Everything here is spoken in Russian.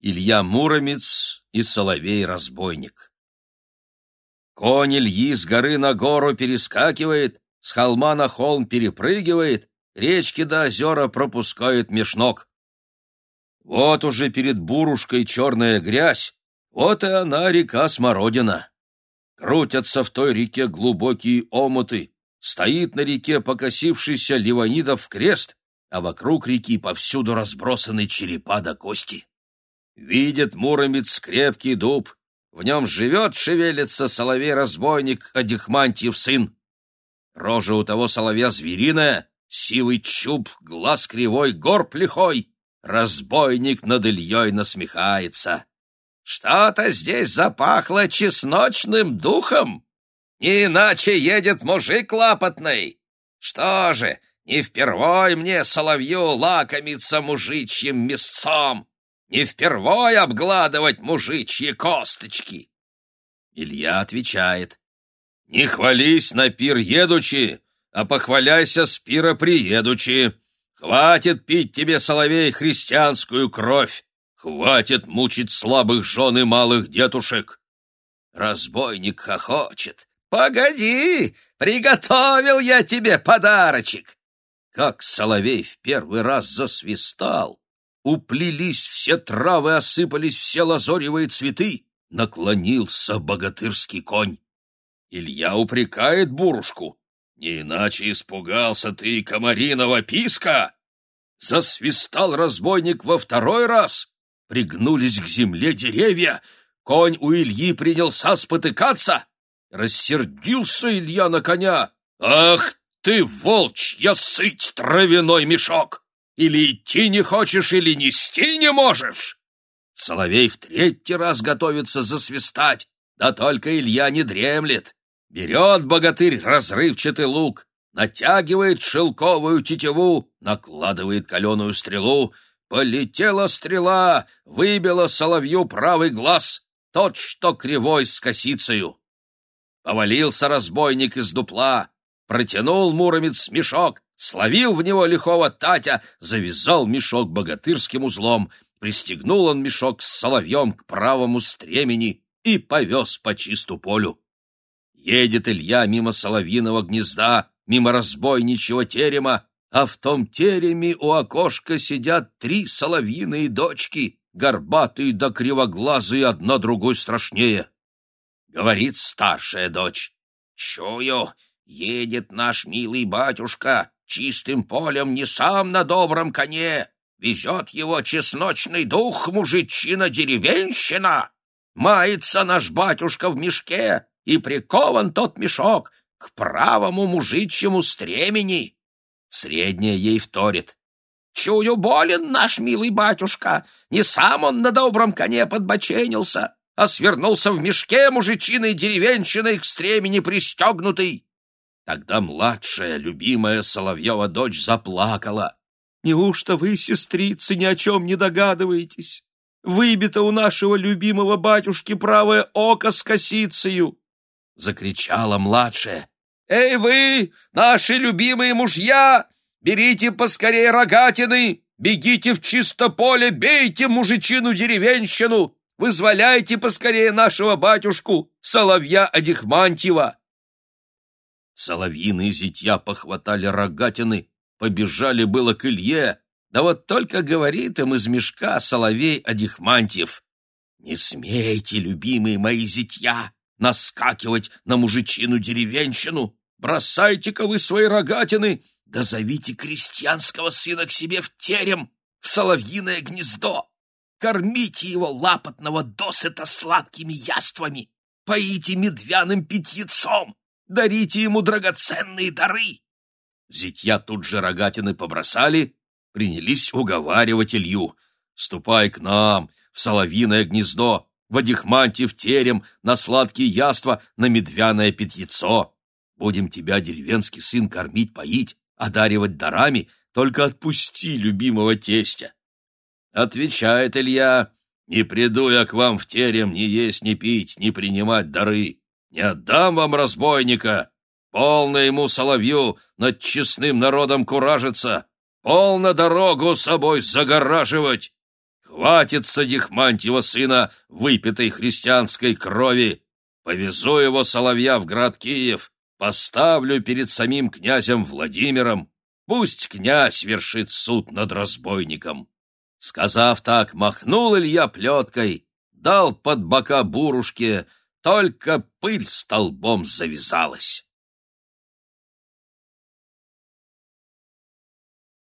Илья Муромец и Соловей-разбойник. Конь Ильи с горы на гору перескакивает, с холма на холм перепрыгивает, речки до озера пропускает меж ног. Вот уже перед бурушкой черная грязь, вот и она, река Смородина. Крутятся в той реке глубокие омуты, стоит на реке покосившийся Ливанидов крест, а вокруг реки повсюду разбросаны черепа до кости. Видит Муромец крепкий дуб, в нем живет, шевелится соловей-разбойник Адихмантьев сын. Рожа у того соловья звериная, сивый чуб, глаз кривой, горб лихой. Разбойник над Ильей насмехается. Что-то здесь запахло чесночным духом. Не иначе едет мужик лапотный. Что же, не впервой мне соловью лакомиться мужичьим мясцом не впервой обгладывать мужичьи косточки. Илья отвечает, «Не хвались на пир едучи, а похваляйся с пира приедучи. Хватит пить тебе, соловей, христианскую кровь, хватит мучить слабых жен и малых детушек». Разбойник хохочет. «Погоди, приготовил я тебе подарочек!» Как соловей в первый раз засвистал, уплелись все травы, осыпались все лазоревые цветы, наклонился богатырский конь. Илья упрекает бурушку. Не иначе испугался ты комариного писка. Засвистал разбойник во второй раз. Пригнулись к земле деревья. Конь у Ильи принялся спотыкаться. Рассердился Илья на коня. «Ах ты, волчья сыть, травяной мешок! Или идти не хочешь, или нести не можешь. Соловей в третий раз готовится засвистать, да только Илья не дремлет. Берет богатырь разрывчатый лук, натягивает шелковую тетиву, накладывает каленую стрелу. Полетела стрела, выбила соловью правый глаз, тот, что кривой с косицею. Повалился разбойник из дупла, протянул муромец мешок, Словил в него лихого Татя, завязал мешок богатырским узлом, пристегнул он мешок с соловьем к правому стремени и повез по чисту полю. Едет Илья мимо соловьиного гнезда, мимо разбойничьего терема, а в том тереме у окошка сидят три соловьиные дочки, горбатые да кривоглазые, одна другой страшнее. Говорит старшая дочь, «Чую, едет наш милый батюшка, чистым полем не сам на добром коне, везет его чесночный дух мужичина-деревенщина. Мается наш батюшка в мешке, и прикован тот мешок к правому мужичьему стремени. Средняя ей вторит. Чую, болен наш милый батюшка, не сам он на добром коне подбоченился, а свернулся в мешке мужичиной деревенщиной к стремени пристегнутый. Тогда младшая, любимая Соловьева дочь заплакала. «Неужто вы, сестрицы, ни о чем не догадываетесь? Выбито у нашего любимого батюшки правое око с косицею!» Закричала младшая. «Эй вы, наши любимые мужья, берите поскорее рогатины, бегите в чисто поле, бейте мужичину-деревенщину, вызволяйте поскорее нашего батюшку, соловья Адихмантьева!» Соловьиные зятья похватали рогатины, побежали было к Илье, да вот только говорит им из мешка соловей Адихмантьев. «Не смейте, любимые мои зятья, наскакивать на мужичину-деревенщину! Бросайте-ка вы свои рогатины, да зовите крестьянского сына к себе в терем, в соловьиное гнездо! Кормите его лапотного досыта сладкими яствами, поите медвяным питьецом, дарите ему драгоценные дары!» Зятья тут же рогатины побросали, принялись уговаривать Илью. «Ступай к нам, в соловиное гнездо, в одихманте в терем, на сладкие яства, на медвяное питьецо. Будем тебя, деревенский сын, кормить, поить, одаривать дарами, только отпусти любимого тестя». Отвечает Илья, «Не приду я к вам в терем ни есть, ни пить, ни принимать дары. Не отдам вам разбойника! Полно ему соловью над честным народом куражиться! Полно дорогу собой загораживать! Хватит Садихмантьева сына выпитой христианской крови. Повезу его соловья в град Киев, поставлю перед самим князем Владимиром. Пусть князь вершит суд над разбойником. Сказав так, махнул Илья плеткой, дал под бока бурушке, только пыль столбом завязалась.